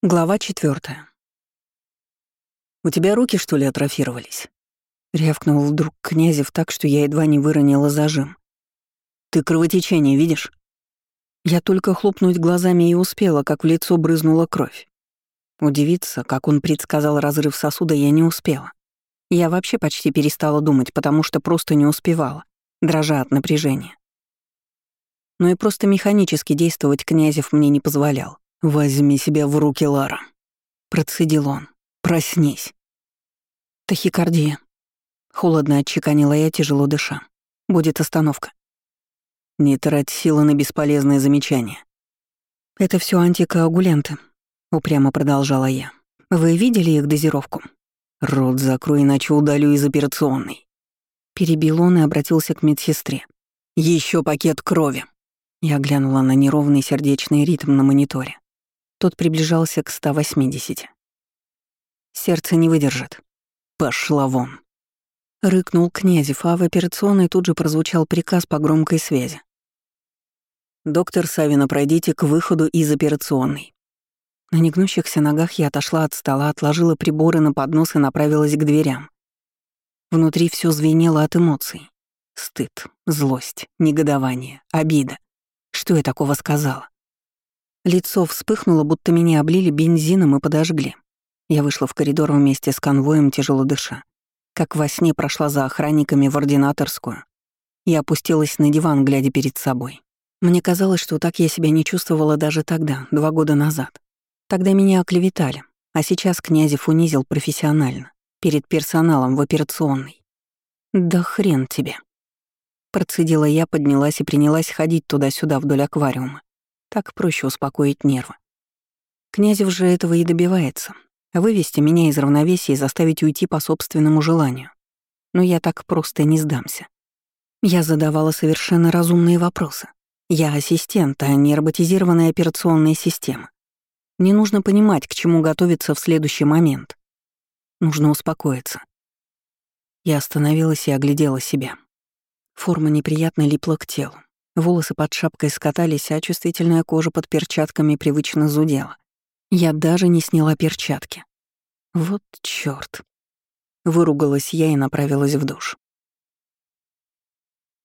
Глава четвертая. «У тебя руки, что ли, атрофировались?» Рявкнул вдруг Князев так, что я едва не выронила зажим. «Ты кровотечение видишь?» Я только хлопнуть глазами и успела, как в лицо брызнула кровь. Удивиться, как он предсказал разрыв сосуда, я не успела. Я вообще почти перестала думать, потому что просто не успевала, дрожа от напряжения. Но и просто механически действовать Князев мне не позволял. «Возьми себя в руки, Лара», — процедил он. «Проснись». Тахикардия. Холодно отчеканила я, тяжело дыша. Будет остановка. Не трать силы на бесполезные замечания. Это все антикоагулянты, упрямо продолжала я. Вы видели их дозировку? Рот закрой, иначе удалю из операционной. Перебил он и обратился к медсестре. Еще пакет крови. Я глянула на неровный сердечный ритм на мониторе. Тот приближался к 180. Сердце не выдержит. Пошла вон. Рыкнул Князев, а в операционной тут же прозвучал приказ по громкой связи. «Доктор Савина, пройдите к выходу из операционной». На негнущихся ногах я отошла от стола, отложила приборы на поднос и направилась к дверям. Внутри все звенело от эмоций. Стыд, злость, негодование, обида. Что я такого сказала? Лицо вспыхнуло, будто меня облили бензином и подожгли. Я вышла в коридор вместе с конвоем, тяжело дыша. Как во сне прошла за охранниками в ординаторскую. Я опустилась на диван, глядя перед собой. Мне казалось, что так я себя не чувствовала даже тогда, два года назад. Тогда меня оклеветали, а сейчас Князев унизил профессионально, перед персоналом в операционной. «Да хрен тебе!» Процедила я, поднялась и принялась ходить туда-сюда вдоль аквариума. Так проще успокоить нервы. Князев же этого и добивается. Вывести меня из равновесия и заставить уйти по собственному желанию. Но я так просто не сдамся. Я задавала совершенно разумные вопросы. Я ассистент, а не роботизированная операционная система. Не нужно понимать, к чему готовиться в следующий момент. Нужно успокоиться. Я остановилась и оглядела себя. Форма неприятно липла к телу. Волосы под шапкой скатались, а чувствительная кожа под перчатками привычно зудела. Я даже не сняла перчатки. Вот чёрт. Выругалась я и направилась в душ.